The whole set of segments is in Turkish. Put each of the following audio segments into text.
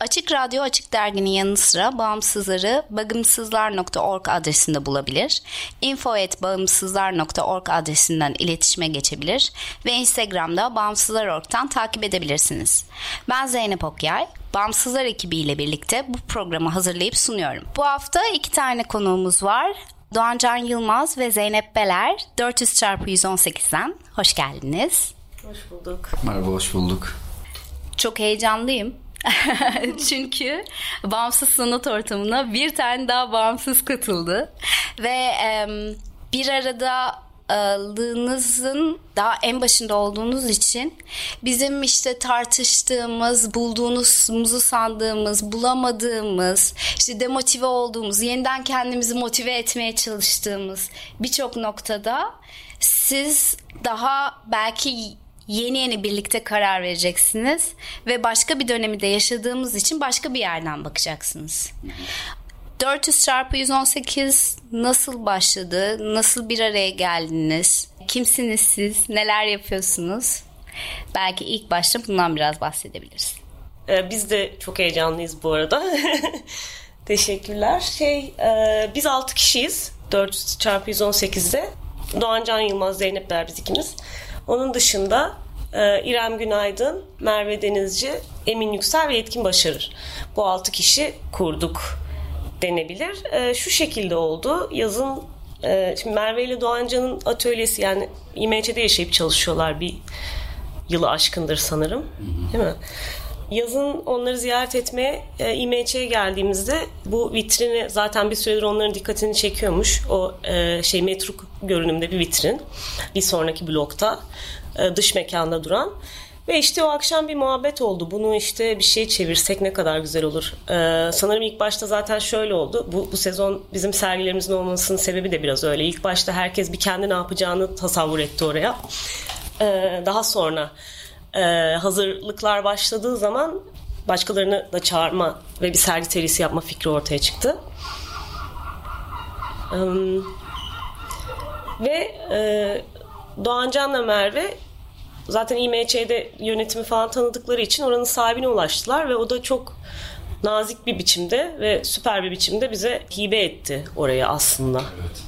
Açık Radyo Açık Dergi'nin yanı sıra bağımsızları bagımsızlar.org adresinde bulabilir, info.bağımsızlar.org adresinden iletişime geçebilir ve Instagram'da Bağımsızlar.org'dan takip edebilirsiniz. Ben Zeynep Okyay, Bağımsızlar ekibiyle birlikte bu programı hazırlayıp sunuyorum. Bu hafta iki tane konuğumuz var. Doğancan Yılmaz ve Zeynep Beler 400 çarpı 118'den hoş geldiniz. Hoş bulduk. Merhaba, hoş bulduk. Çok heyecanlıyım. Çünkü bağımsız sanat ortamına bir tane daha bağımsız katıldı. Ve e, bir arada aldığınızın daha en başında olduğunuz için bizim işte tartıştığımız, bulduğumuzu sandığımız, bulamadığımız, işte demotive olduğumuz, yeniden kendimizi motive etmeye çalıştığımız birçok noktada siz daha belki yeni yeni birlikte karar vereceksiniz ve başka bir dönemi de yaşadığımız için başka bir yerden bakacaksınız. 400 çarpı 118 nasıl başladı? Nasıl bir araya geldiniz? Kimsiniz siz? Neler yapıyorsunuz? Belki ilk başta bundan biraz bahsedebiliriz. Ee, biz de çok heyecanlıyız bu arada. Teşekkürler. Şey, e, biz 6 kişiyiz. 400 çarpı 118'de. Doğan Can Yılmaz, Zeynep Der biz ikimiz. Onun dışında e, İrem Günaydın, Merve Denizci, Emin Yüksel ve Yetkin Başarır. Bu altı kişi kurduk denebilir. E, şu şekilde oldu. Yazın e, şimdi Merve ile Doğancan'ın atölyesi yani İMÇ'de yaşayıp çalışıyorlar bir yılı aşkındır sanırım. Değil mi? Yazın onları ziyaret etmeye e, İMÇ'ye geldiğimizde bu vitrini zaten bir süredir onların dikkatini çekiyormuş. O e, şey metruk görünümde bir vitrin. Bir sonraki blokta e, dış mekanda duran. Ve işte o akşam bir muhabbet oldu. Bunu işte bir şey çevirsek ne kadar güzel olur. Ee, sanırım ilk başta zaten şöyle oldu. Bu, bu sezon bizim sergilerimizin olmasının sebebi de biraz öyle. İlk başta herkes bir kendi ne yapacağını tasavvur etti oraya. Ee, daha sonra e, hazırlıklar başladığı zaman başkalarını da çağırma ve bir sergi serisi yapma fikri ortaya çıktı. Ve e, Doğancan'la Merve zaten İMÇ'de yönetimi falan tanıdıkları için oranın sahibine ulaştılar ve o da çok nazik bir biçimde ve süper bir biçimde bize hibe etti orayı aslında. Evet.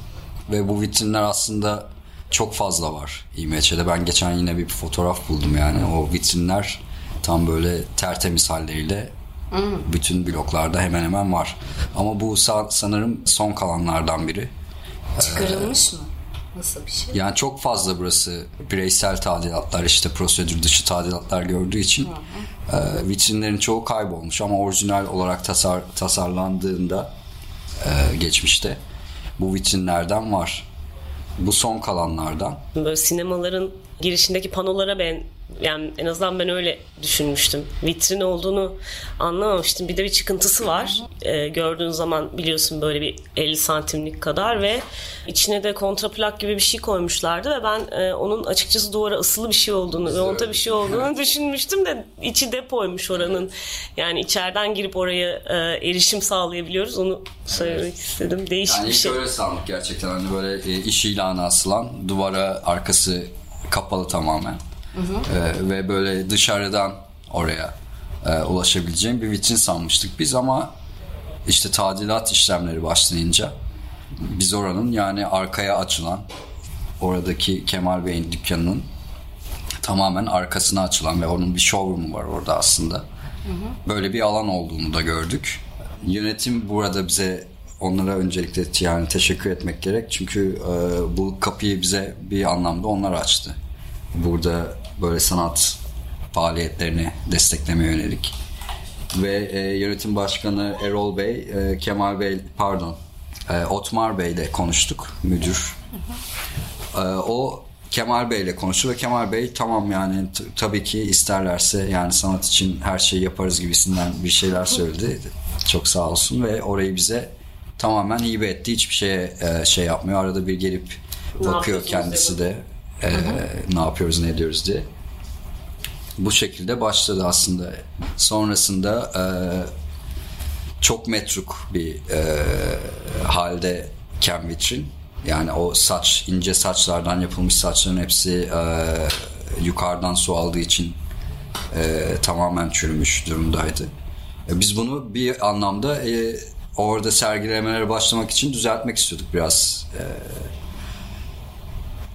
Ve bu vitrinler aslında çok fazla var İMÇ'de. Ben geçen yine bir fotoğraf buldum yani. O vitrinler tam böyle tertemiz halleriyle hmm. bütün bloklarda hemen hemen var. Ama bu sanırım son kalanlardan biri. Çıkarılmış ee, mı? Nasıl bir şey? Yani çok fazla burası bireysel tadilatlar işte prosedür dışı tadilatlar gördüğü için e, vitrinlerin çoğu kaybolmuş ama orijinal olarak tasar, tasarlandığında e, geçmişte bu vitrinlerden var. Bu son kalanlardan. Böyle sinemaların girişindeki panolara ben yani en azından ben öyle düşünmüştüm. Vitrin olduğunu anlamamıştım. Bir de bir çıkıntısı var. Ee, gördüğün zaman biliyorsun böyle bir 50 santimlik kadar ve içine de kontraplak gibi bir şey koymuşlardı ve ben e, onun açıkçası duvara ısılı bir şey olduğunu ve onta bir şey olduğunu düşünmüştüm de içi depoymuş oranın. Yani içeriden girip oraya e, erişim sağlayabiliyoruz. Onu söylemek istedim. Değişik yani bir şey. Yani öyle sandık gerçekten. Hani böyle e, iş ilanı asılan duvara arkası kapalı tamamen. Hı hı. Ee, ve böyle dışarıdan oraya e, ulaşabileceğim bir vitrin sanmıştık biz ama işte tadilat işlemleri başlayınca biz oranın yani arkaya açılan oradaki Kemal Bey'in dükkanının tamamen arkasına açılan ve onun bir showroom'u var orada aslında. Böyle bir alan olduğunu da gördük. Yönetim burada bize onlara öncelikle yani teşekkür etmek gerek. Çünkü e, bu kapıyı bize bir anlamda onlar açtı. Burada böyle sanat faaliyetlerini desteklemeye yönelik. Ve e, yönetim başkanı Erol Bey, e, Kemal Bey, pardon, e, Otmar Bey ile konuştuk, müdür. E, o Kemal Bey ile konuştu ve Kemal Bey tamam yani tabii ki isterlerse yani sanat için her şeyi yaparız gibisinden bir şeyler söyledi. Çok sağ olsun ve orayı bize tamamen hibe etti. Hiçbir şeye e, şey yapmıyor. Arada bir gelip bakıyor kendisi de e, ne yapıyoruz ne ediyoruz diye. Bu şekilde başladı aslında. Sonrasında e, çok metruk bir e, halde vitrin. Yani o saç, ince saçlardan yapılmış saçların hepsi e, yukarıdan su aldığı için e, tamamen çürümüş durumdaydı. E, biz bunu bir anlamda e, orada sergilemelere başlamak için düzeltmek istiyorduk biraz. E,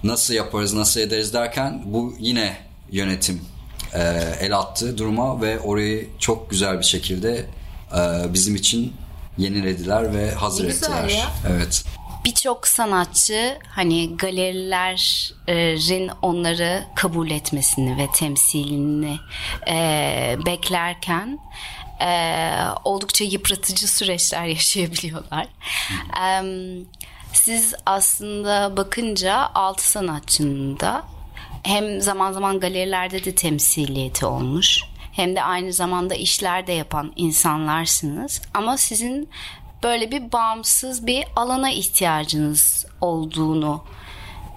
nasıl yaparız, nasıl ederiz derken bu yine yönetim e, el attı duruma ve orayı çok güzel bir şekilde e, bizim için yenilediler ve hazır güzel ettiler. ya. Evet. Birçok sanatçı hani galerilerin onları kabul etmesini ve temsilini e, beklerken e, oldukça yıpratıcı süreçler yaşayabiliyorlar. E, siz aslında bakınca altı sanatçının da hem zaman zaman galerilerde de temsiliyeti olmuş hem de aynı zamanda işler de yapan insanlarsınız. Ama sizin böyle bir bağımsız bir alana ihtiyacınız olduğunu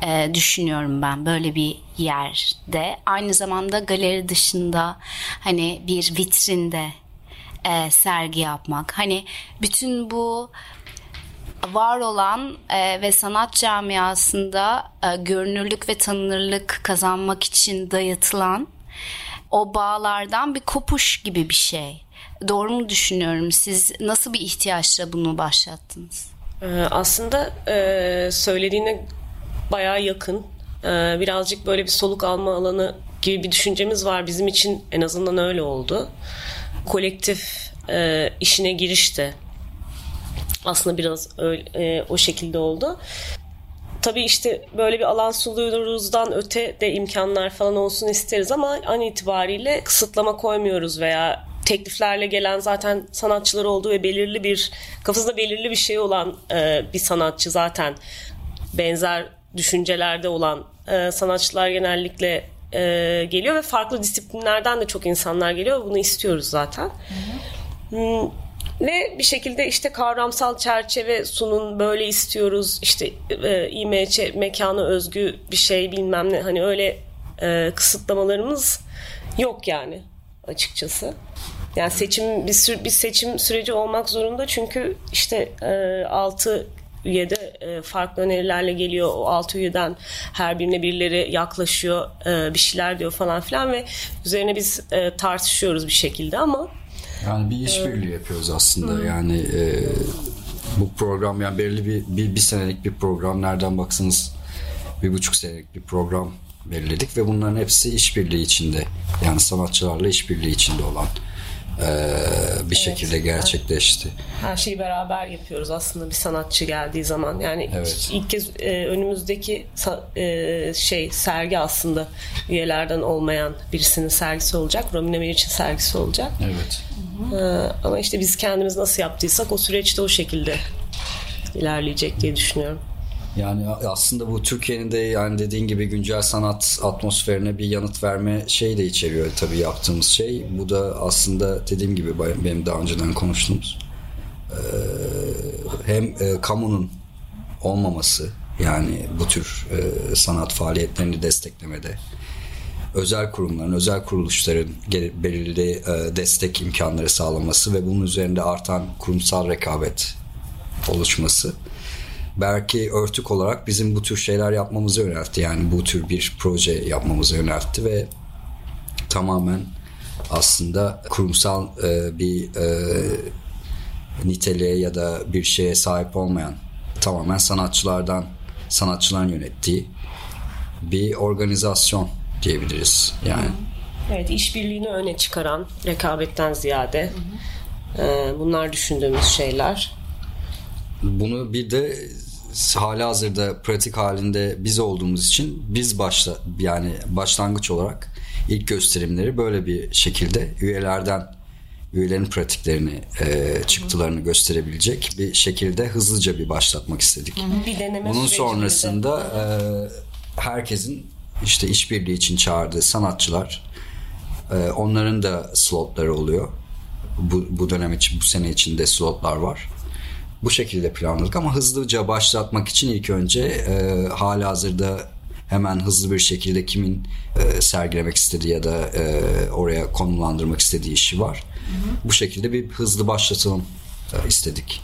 e, düşünüyorum ben böyle bir yerde. Aynı zamanda galeri dışında hani bir vitrinde e, sergi yapmak. Hani bütün bu var olan e, ve sanat camiasında e, görünürlük ve tanınırlık kazanmak için dayatılan o bağlardan bir kopuş gibi bir şey. Doğru mu düşünüyorum? Siz nasıl bir ihtiyaçla bunu başlattınız? Ee, aslında e, söylediğine bayağı yakın. Ee, birazcık böyle bir soluk alma alanı gibi bir düşüncemiz var. Bizim için en azından öyle oldu. Kolektif e, işine giriş de aslında biraz öyle, e, o şekilde oldu. Tabii işte böyle bir alan suluyoruzdan öte de imkanlar falan olsun isteriz ama an itibariyle kısıtlama koymuyoruz veya tekliflerle gelen zaten sanatçılar olduğu ve belirli bir kafasında belirli bir şey olan e, bir sanatçı zaten benzer düşüncelerde olan e, sanatçılar genellikle e, geliyor ve farklı disiplinlerden de çok insanlar geliyor. Bunu istiyoruz zaten. Hmm, ve bir şekilde işte kavramsal çerçeve sunun böyle istiyoruz işte e, İMC mekana özgü bir şey bilmem ne hani öyle e, kısıtlamalarımız yok yani açıkçası. Yani seçim bir, sür, bir seçim süreci olmak zorunda çünkü işte e, 6 üyede e, farklı önerilerle geliyor. O 6 üyeden her birine birileri yaklaşıyor, e, bir şeyler diyor falan filan ve üzerine biz e, tartışıyoruz bir şekilde ama Yani bir işbirliği yapıyoruz aslında. Yani e, bu program yani belirli bir, bir bir senelik bir program. Nereden baksanız bir buçuk senelik bir program belirledik ve bunların hepsi işbirliği içinde. Yani sanatçılarla işbirliği içinde olan bir şekilde gerçekleşti. her şeyi beraber yapıyoruz aslında bir sanatçı geldiği zaman. Yani Evet. ilk kez e, önümüzdeki e, şey sergi aslında üyelerden olmayan birisinin sergisi olacak. Romina Meriç'in sergisi olacak. Evet. E, ama işte biz kendimiz nasıl yaptıysak o süreçte o şekilde ilerleyecek diye düşünüyorum. Yani aslında bu Türkiye'nin de yani dediğin gibi güncel sanat atmosferine bir yanıt verme şey de içeriyor tabii yaptığımız şey. Bu da aslında dediğim gibi benim daha önceden konuştuğumuz hem kamunun olmaması yani bu tür sanat faaliyetlerini desteklemede özel kurumların, özel kuruluşların belirli destek imkanları sağlaması ve bunun üzerinde artan kurumsal rekabet oluşması belki örtük olarak bizim bu tür şeyler yapmamızı yöneltti. Yani bu tür bir proje yapmamızı yöneltti ve tamamen aslında kurumsal e, bir e, niteliğe ya da bir şeye sahip olmayan tamamen sanatçılardan sanatçıların yönettiği bir organizasyon diyebiliriz. Yani Evet işbirliğini öne çıkaran rekabetten ziyade e, bunlar düşündüğümüz şeyler. bunu bir de hala hazırda pratik halinde biz olduğumuz için biz başla yani başlangıç olarak ilk gösterimleri böyle bir şekilde üyelerden üyelerin pratiklerini e, çıktılarını gösterebilecek bir şekilde hızlıca bir başlatmak istedik. Bir deneme Bunun sonrasında e, herkesin işte işbirliği için çağırdığı sanatçılar e, onların da slotları oluyor. Bu, bu dönem için bu sene içinde slotlar var. Bu şekilde planladık ama hızlıca başlatmak için ilk önce e, hala hazırda hemen hızlı bir şekilde kimin e, sergilemek istediği ya da e, oraya konumlandırmak istediği işi var. Bu şekilde bir hızlı başlatalım e, istedik.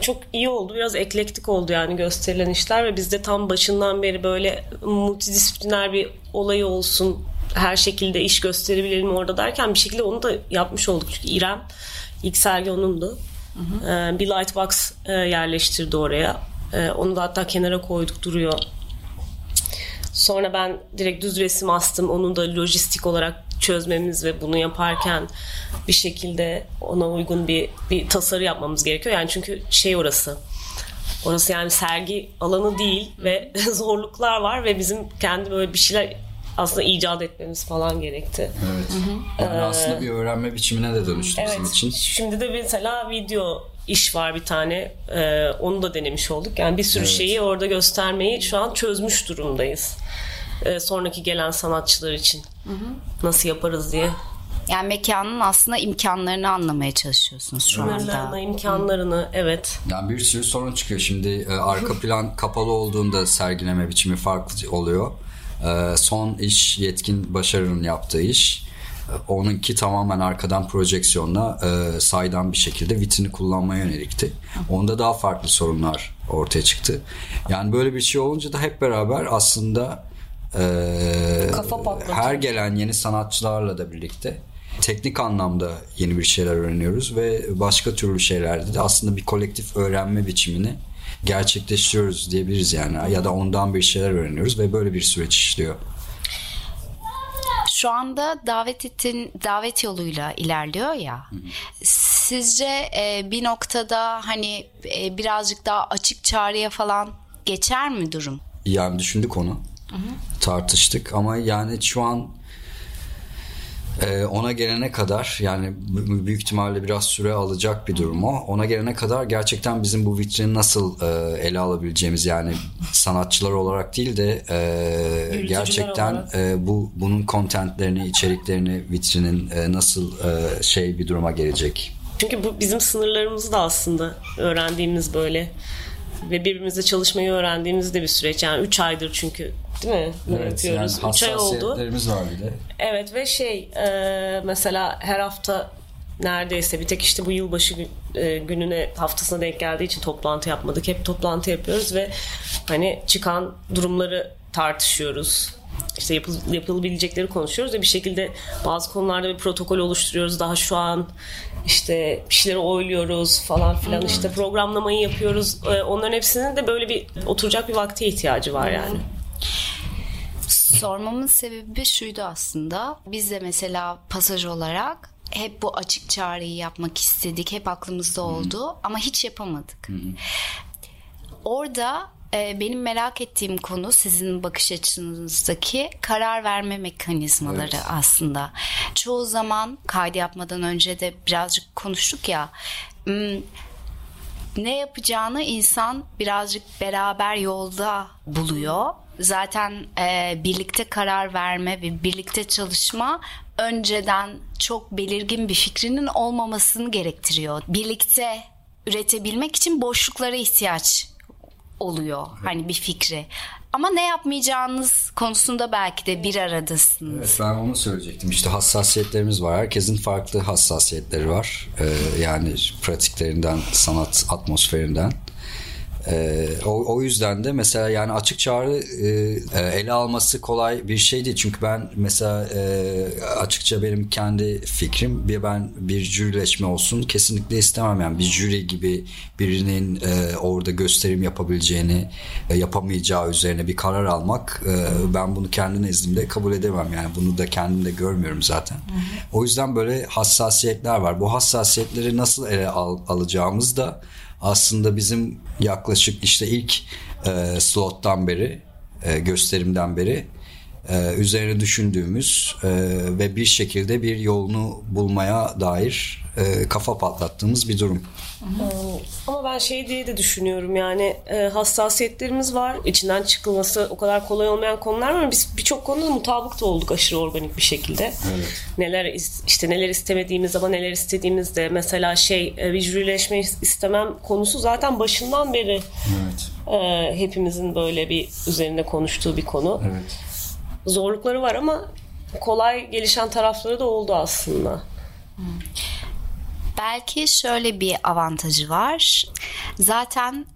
Çok iyi oldu. Biraz eklektik oldu yani gösterilen işler ve biz de tam başından beri böyle multidisipliner bir olay olsun. Her şekilde iş gösterebilelim orada derken bir şekilde onu da yapmış olduk. Çünkü İrem ilk sergi onundu. Ee, bir lightbox e, yerleştirdi oraya. Ee, onu da hatta kenara koyduk duruyor. Sonra ben direkt düz resim astım. Onu da lojistik olarak çözmemiz ve bunu yaparken bir şekilde ona uygun bir, bir tasarı yapmamız gerekiyor. Yani çünkü şey orası. Orası yani sergi alanı değil ve zorluklar var ve bizim kendi böyle bir şeyler aslında icat etmemiz falan gerekti. Evet. Yani aslında bir öğrenme biçimine de dönüştü bizim Evet. için. Şimdi de mesela video iş var bir tane. Ee, onu da denemiş olduk. Yani bir sürü Evet. şeyi orada göstermeyi şu an çözmüş durumdayız. Ee, sonraki gelen sanatçılar için. Nasıl yaparız diye. Yani mekanın aslında imkanlarını anlamaya çalışıyorsunuz şu anda. Sınırlarını, imkanlarını evet. Yani bir sürü sorun çıkıyor. Şimdi e, arka plan kapalı olduğunda sergileme biçimi farklı oluyor. E, son iş yetkin başarının yaptığı iş. E, onunki tamamen arkadan projeksiyonla e, saydam bir şekilde vitrini kullanmaya yönelikti. Onda daha farklı sorunlar ortaya çıktı. Yani böyle bir şey olunca da hep beraber aslında e, her gelen yeni sanatçılarla da birlikte teknik anlamda yeni bir şeyler öğreniyoruz ve başka türlü şeylerde de aslında bir kolektif öğrenme biçimini gerçekleştiriyoruz diyebiliriz yani ya da ondan bir şeyler öğreniyoruz ve böyle bir süreç işliyor. Şu anda davet ettin davet yoluyla ilerliyor ya. Sizce e, bir noktada hani e, birazcık daha açık çağrıya falan geçer mi durum? Yani düşündük onu. Tartıştık ama yani şu an e, ona gelene kadar yani büyük ihtimalle biraz süre alacak bir durum o. Ona gelene kadar gerçekten bizim bu vitrini nasıl e, ele alabileceğimiz yani sanatçılar olarak değil de e, gerçekten olarak. e, bu bunun kontentlerini, içeriklerini, vitrinin e, nasıl e, şey bir duruma gelecek. Çünkü bu bizim sınırlarımız da aslında öğrendiğimiz böyle ve birbirimizle çalışmayı öğrendiğimiz de bir süreç. Yani 3 aydır çünkü değil mi? Bunu yapıyoruz. 3 ay oldu. hassasiyetlerimiz var bir de. Evet ve şey e, mesela her hafta neredeyse bir tek işte bu yılbaşı e, gününe haftasına denk geldiği için toplantı yapmadık. Hep toplantı yapıyoruz ve hani çıkan durumları tartışıyoruz. İşte yapıl, yapılabilecekleri konuşuyoruz ve bir şekilde bazı konularda bir protokol oluşturuyoruz. Daha şu an işte bir şeyleri oyluyoruz falan filan işte programlamayı yapıyoruz. E, onların hepsinin de böyle bir oturacak bir vakte ihtiyacı var yani. Sormamın sebebi şuydu aslında. Biz de mesela pasaj olarak hep bu açık çağrıyı yapmak istedik. Hep aklımızda oldu ama hiç yapamadık. Orada e, benim merak ettiğim konu sizin bakış açınızdaki karar verme mekanizmaları Evet. aslında. Çoğu zaman kaydı yapmadan önce de birazcık konuştuk ya. Ne yapacağını insan birazcık beraber yolda buluyor. Zaten e, birlikte karar verme ve birlikte çalışma önceden çok belirgin bir fikrinin olmamasını gerektiriyor. Birlikte üretebilmek için boşluklara ihtiyaç oluyor hani bir fikri. Ama ne yapmayacağınız konusunda belki de bir aradasınız. Evet, ben onu söyleyecektim. İşte hassasiyetlerimiz var. Herkesin farklı hassasiyetleri var. Ee, yani pratiklerinden, sanat atmosferinden. Ee, o, o yüzden de mesela yani açık çağrı e, e, ele alması kolay bir şey değil. Çünkü ben mesela e, açıkça benim kendi fikrim bir ben bir jürileşme olsun kesinlikle istemem. Yani bir jüri gibi birinin e, orada gösterim yapabileceğini e, yapamayacağı üzerine bir karar almak e, ben bunu kendi nezdimde kabul edemem. Yani bunu da kendimde görmüyorum zaten. O yüzden böyle hassasiyetler var. Bu hassasiyetleri nasıl ele al, alacağımız da aslında bizim yaklaşık işte ilk e, slottan beri e, gösterimden beri e, üzerine düşündüğümüz e, ve bir şekilde bir yolunu bulmaya dair e, kafa patlattığımız bir durum. Ama ben şey diye de düşünüyorum yani e, hassasiyetlerimiz var. İçinden çıkılması o kadar kolay olmayan konular var ama biz birçok konuda mutabık da olduk aşırı organik bir şekilde. Evet. Neler işte neler istemediğimiz ama neler istediğimizde mesela şey e, jürileşme istemem konusu zaten başından beri Evet. e, hepimizin böyle bir üzerine konuştuğu bir konu. Evet. Zorlukları var ama kolay gelişen tarafları da oldu aslında. Belki şöyle bir avantajı var. Zaten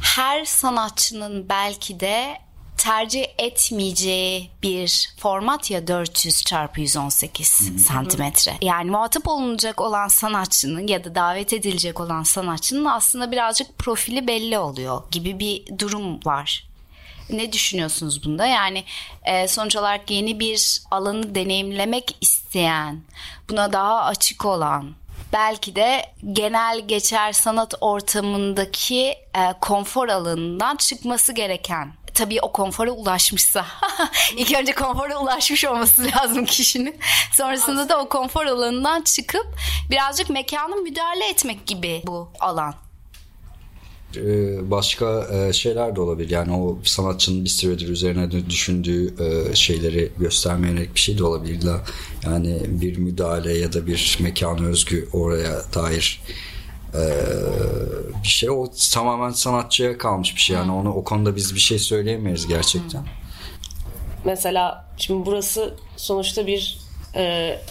her sanatçının belki de tercih etmeyeceği bir format ya 400 çarpı 118 santimetre. Yani muhatap olunacak olan sanatçının ya da davet edilecek olan sanatçının aslında birazcık profili belli oluyor gibi bir durum var. Ne düşünüyorsunuz bunda? Yani e, sonuç olarak yeni bir alanı deneyimlemek isteyen, buna daha açık olan, belki de genel geçer sanat ortamındaki e, konfor alanından çıkması gereken. Tabii o konfora ulaşmışsa. İlk önce konfora ulaşmış olması lazım kişinin. Sonrasında da o konfor alanından çıkıp birazcık mekanı müdahale etmek gibi bu alan başka e, şeyler de olabilir. Yani o sanatçının bir süredir üzerine düşündüğü e, şeyleri göstermeye yönelik bir şey de olabilir. Yani bir müdahale ya da bir mekanı özgü oraya dair e, bir şey. O tamamen sanatçıya kalmış bir şey. Yani onu o konuda biz bir şey söyleyemeyiz gerçekten. Mesela şimdi burası sonuçta bir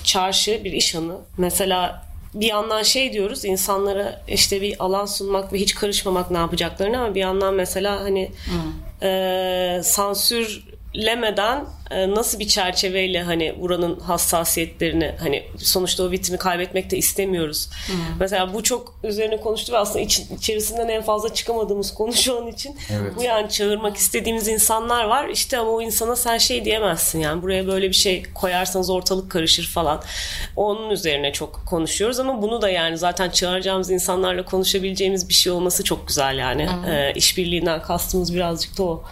çarşı, bir iş anı. Mesela bir yandan şey diyoruz insanlara işte bir alan sunmak ve hiç karışmamak ne yapacaklarını ama bir yandan mesela hani e, sansürlemeden e, nasıl bir çerçeveyle hani buranın hassasiyetlerini hani sonuçta o vitrini kaybetmek de istemiyoruz. Mesela bu çok üzerine konuştu ve aslında iç, içerisinden en fazla çıkamadığımız konu şu an için. Evet. Bu yani çağırmak istediğimiz insanlar var. İşte ama o insana sen şey diyemezsin yani buraya böyle bir şey koyarsanız ortalık karışır falan. Onun üzerine çok konuşuyoruz ama bunu da yani zaten çağıracağımız insanlarla konuşabileceğimiz bir şey olması çok güzel yani. Ee, işbirliğinden kastımız birazcık da o.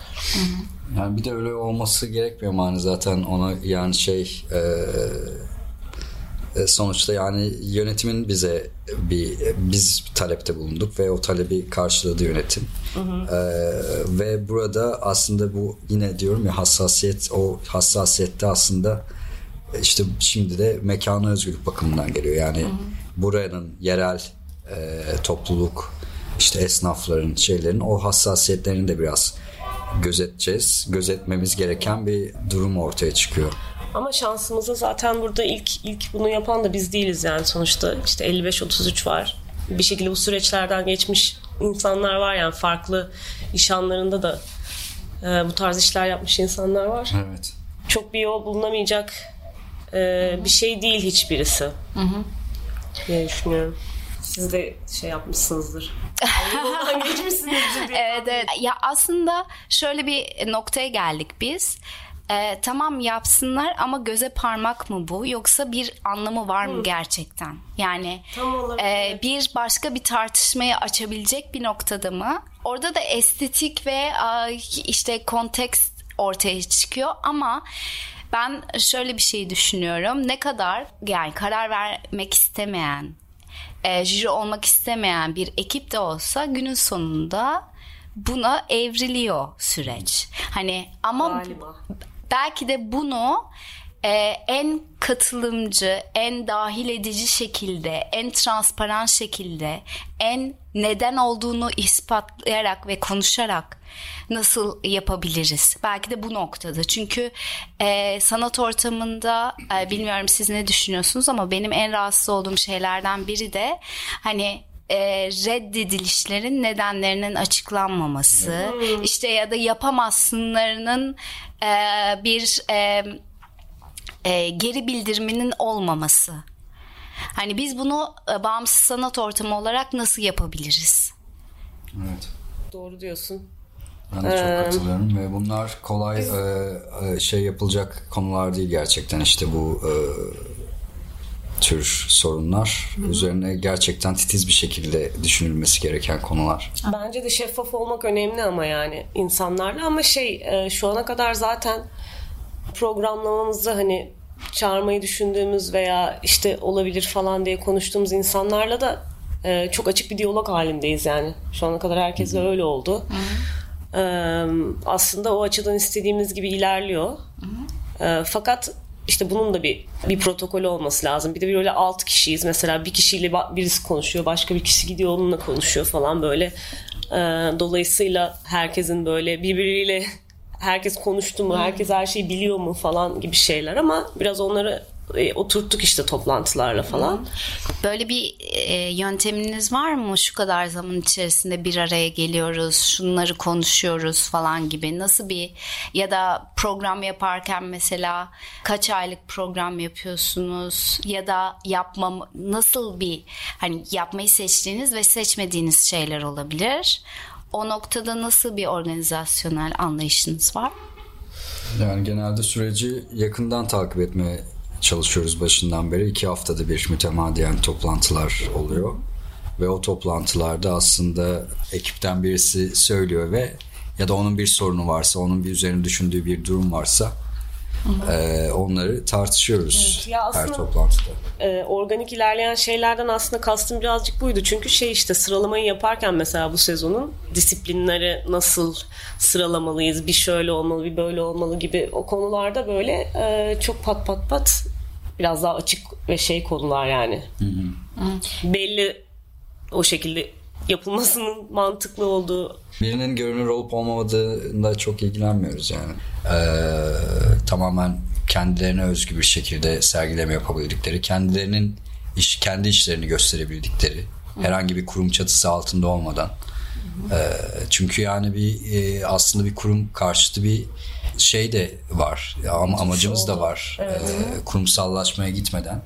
Yani bir de öyle olması gerekmiyor mu hani zaten ona yani şey e, e, sonuçta yani yönetimin bize bir biz talepte bulunduk ve o talebi karşıladı yönetim. E, ve burada aslında bu yine diyorum ya hassasiyet o hassasiyette aslında işte şimdi de mekana özgürlük bakımından geliyor. Yani buranın yerel e, topluluk işte esnafların şeylerin o hassasiyetlerini de biraz gözeteceğiz. Gözetmemiz gereken bir durum ortaya çıkıyor. Ama şansımıza zaten burada ilk ilk bunu yapan da biz değiliz yani sonuçta işte 55-33 var. Bir şekilde bu süreçlerden geçmiş insanlar var yani farklı iş anlarında da e, bu tarz işler yapmış insanlar var. Evet. Çok bir yol bulunamayacak e, bir şey değil hiçbirisi. diye düşünüyorum. Siz de şey yapmışsınızdır. Geçmişsinizdir diye. Evet evet. Ya aslında şöyle bir noktaya geldik biz. Ee, tamam yapsınlar ama göze parmak mı bu yoksa bir anlamı var mı gerçekten? Yani Tam e, bir başka bir tartışmayı açabilecek bir noktada mı? Orada da estetik ve işte kontekst ortaya çıkıyor ama ben şöyle bir şey düşünüyorum. Ne kadar yani karar vermek istemeyen, e, jüri olmak istemeyen bir ekip de olsa günün sonunda buna evriliyor süreç. Hani ama Galiba. belki de bunu e, en katılımcı, en dahil edici şekilde, en transparan şekilde, en neden olduğunu ispatlayarak ve konuşarak nasıl yapabiliriz? Belki de bu noktada. Çünkü e, sanat ortamında e, bilmiyorum siz ne düşünüyorsunuz ama benim en rahatsız olduğum şeylerden biri de hani e, reddedilişlerin nedenlerinin açıklanmaması, işte ya da yapamazsınlarının e, bir e, e, geri bildiriminin olmaması. Hani biz bunu e, bağımsız sanat ortamı olarak nasıl yapabiliriz? Evet. Doğru diyorsun. Ben de çok katılıyorum ve bunlar kolay e, e, şey yapılacak konular değil gerçekten işte bu e, tür sorunlar üzerine gerçekten titiz bir şekilde düşünülmesi gereken konular. Bence de şeffaf olmak önemli ama yani insanlarla ama şey e, şu ana kadar zaten programlamamızda hani çağırmayı düşündüğümüz veya işte olabilir falan diye konuştuğumuz insanlarla da e, çok açık bir diyalog halindeyiz yani. Şu ana kadar herkesle öyle oldu. E, aslında o açıdan istediğimiz gibi ilerliyor. E, fakat işte bunun da bir bir protokolü olması lazım. Bir de böyle altı kişiyiz. Mesela bir kişiyle birisi konuşuyor, başka bir kişi gidiyor onunla konuşuyor falan böyle. E, dolayısıyla herkesin böyle birbiriyle herkes konuştu mu, herkes her şeyi biliyor mu falan gibi şeyler ama biraz onları e, oturttuk işte toplantılarla falan. Böyle bir e, yönteminiz var mı? Şu kadar zaman içerisinde bir araya geliyoruz, şunları konuşuyoruz falan gibi. Nasıl bir ya da program yaparken mesela kaç aylık program yapıyorsunuz ya da yapmam nasıl bir hani yapmayı seçtiğiniz ve seçmediğiniz şeyler olabilir. O noktada nasıl bir organizasyonel anlayışınız var? Yani genelde süreci yakından takip etmeye çalışıyoruz başından beri. iki haftada bir mütemadiyen toplantılar oluyor. Ve o toplantılarda aslında ekipten birisi söylüyor ve ya da onun bir sorunu varsa, onun bir üzerine düşündüğü bir durum varsa e, onları tartışıyoruz Evet, ya her aslında- toplantıda. e, organik ilerleyen şeylerden aslında kastım birazcık buydu. Çünkü şey işte sıralamayı yaparken mesela bu sezonun disiplinleri nasıl sıralamalıyız, bir şöyle olmalı, bir böyle olmalı gibi o konularda böyle e, çok pat pat pat biraz daha açık ve şey konular yani. Belli o şekilde yapılmasının mantıklı olduğu Birinin görünür olup olmamadığında çok ilgilenmiyoruz yani. Ee, tamamen kendilerine özgü bir şekilde sergileme yapabildikleri, kendilerinin iş, kendi işlerini gösterebildikleri, herhangi bir kurum çatısı altında olmadan. Ee, çünkü yani bir e, aslında bir kurum karşıtı bir şey de var. Ama amacımız da var. Ee, kurumsallaşmaya gitmeden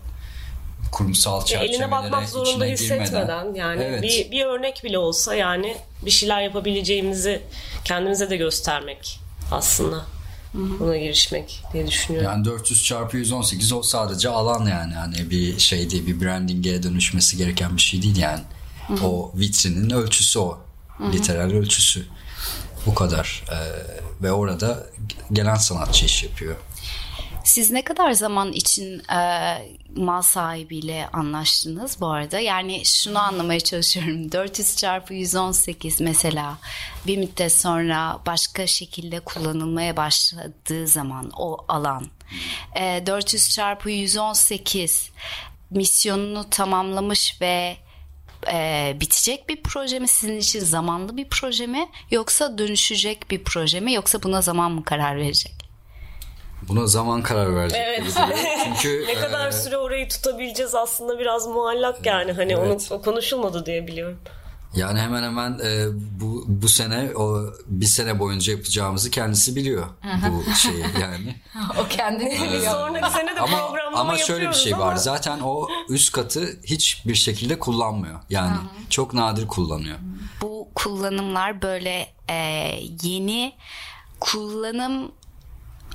kurumsal çerçevelere eline bakmak zorunda içine girmeden. hissetmeden yani Evet. bir, bir örnek bile olsa yani bir şeyler yapabileceğimizi kendimize de göstermek aslında. Buna girişmek diye düşünüyorum. Yani 400 çarpı 118 o sadece alan yani. Hani bir şey değil, bir brandinge dönüşmesi gereken bir şey değil yani. O vitrinin ölçüsü o. Literal ölçüsü. Bu kadar. Ee, ve orada gelen sanatçı iş yapıyor. Siz ne kadar zaman için e, mal sahibiyle anlaştınız bu arada? Yani şunu anlamaya çalışıyorum. 400 çarpı 118 mesela bir müddet sonra başka şekilde kullanılmaya başladığı zaman o alan. E, 400 çarpı 118 misyonunu tamamlamış ve e, bitecek bir proje mi sizin için zamanlı bir proje mi yoksa dönüşecek bir proje mi yoksa buna zaman mı karar verecek? Buna zaman karar verecek Evet. Çünkü Ne kadar e, süre orayı tutabileceğiz aslında biraz muallak yani. Hani Evet. onu o konuşulmadı diye biliyorum. yani hemen hemen e, bu bu sene o bir sene boyunca yapacağımızı kendisi biliyor. Bu şeyi yani. O kendini Sonraki sene de ama programlama ama şöyle bir şey ama var. Zaten o üst katı hiçbir şekilde kullanmıyor. Yani çok nadir kullanıyor. bu kullanımlar böyle e, yeni kullanım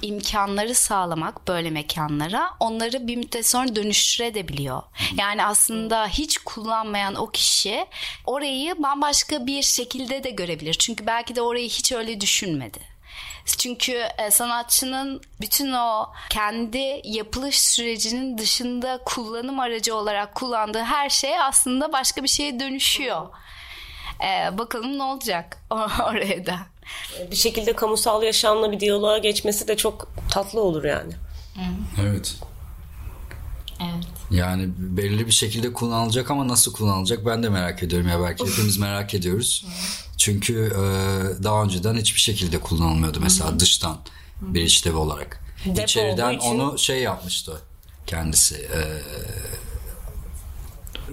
imkanları sağlamak böyle mekanlara onları bir müddet sonra dönüştürebiliyor. Yani aslında hiç kullanmayan o kişi orayı bambaşka bir şekilde de görebilir. Çünkü belki de orayı hiç öyle düşünmedi. Çünkü e, sanatçının bütün o kendi yapılış sürecinin dışında kullanım aracı olarak kullandığı her şey aslında başka bir şeye dönüşüyor. E, bakalım ne olacak oraya da. Bir şekilde kamusal yaşamla bir diyaloğa geçmesi de çok tatlı olur yani. Evet. Evet. Yani belirli bir şekilde kullanılacak ama nasıl kullanılacak ben de merak ediyorum ya belki hepimiz merak ediyoruz. Çünkü e, daha önceden hiçbir şekilde kullanılmıyordu mesela dıştan bir işlevi olarak. Depo İçeriden için- onu şey yapmıştı kendisi. e,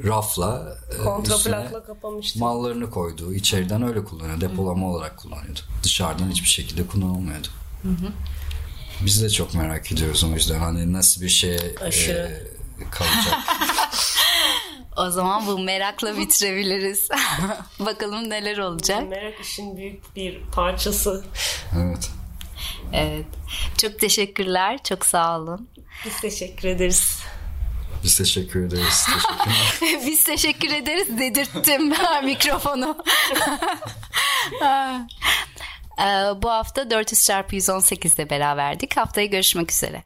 rafla e, Kontraplakla kapamıştı. mallarını koydu. İçeriden öyle kullanıyor. Depolama olarak kullanıyordu. Dışarıdan hiçbir şekilde kullanılmıyordu. Biz de çok merak ediyoruz o yüzden hani nasıl bir Aşırı. e, kalacak. O zaman bu merakla bitirebiliriz. Bakalım neler olacak. Merak işin büyük bir parçası. evet. Evet. Çok teşekkürler. Çok sağ olun. Biz teşekkür ederiz. Biz teşekkür ederiz. Biz teşekkür ederiz dedirttim mikrofonu. Ee, Bu hafta 400 çarpı 118'de beraberdik. Haftaya görüşmek üzere.